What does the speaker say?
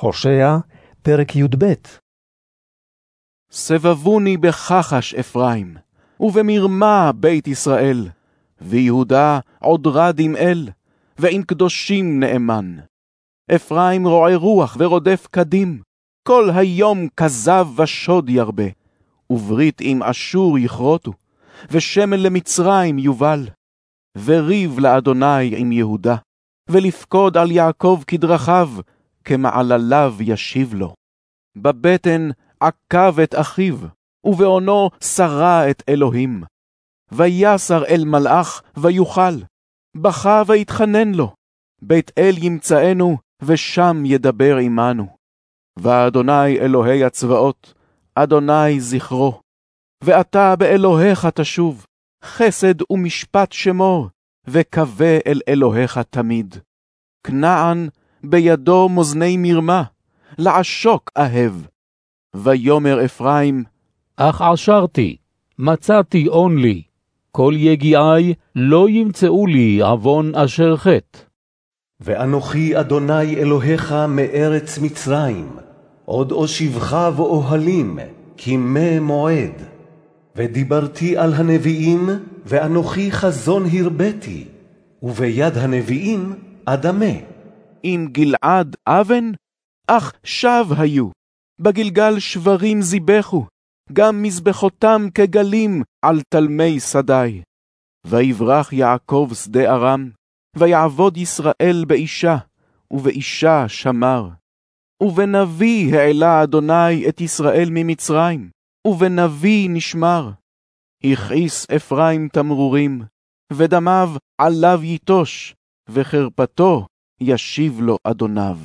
הושע, פרק י"ב סבבוני בכחש אפרים, ובמרמה בית ישראל, ויהודה עוד רד עם אל, ועם קדושים נאמן. אפרים רועה רוח ורודף קדים, כל היום כזב ושוד ירבה, וברית עם אשור יכרותו, ושמן למצרים יובל. וריב לאדוני עם יהודה, ולפקוד על יעקב כדרכיו, כמעלליו ישיב לו. בבטן עקב את אחיו, ובעונו שרה את אלוהים. ויסר אל מלאך ויוכל, בכה ויתחנן לו, בית אל ימצאנו, ושם ידבר עמנו. ואדוני אלוהי הצבאות, אדוני זכרו, ואתה באלוהיך תשוב, חסד ומשפט שמור, וקווה אל אלוהיך תמיד. כנען בידו מאזני מרמה, לעשוק אהב. ויאמר אפרים, אך עשרתי, מצאתי און לי, כל יגיעי לא ימצאו לי עוון אשר חטא. ואנוכי אדוני אלוהיך מארץ מצרים, עוד אושיבך ואוהלים, כימי מועד. ודיברתי על הנביאים, ואנוכי חזון הרביתי, וביד הנביאים אדמה. אם גלעד אבן, אך שב היו, בגלגל שברים זיבחו, גם מזבחותם כגלים על תלמי שדי. ויברח יעקב שדה ארם, ויעבוד ישראל באישה, ובאישה שמר. ובנביא העלה אדוני את ישראל ממצרים, ובנביא נשמר. הכעיס אפרים תמרורים, ודמיו עליו יטוש, וחרפתו ישיב לו אדוניו.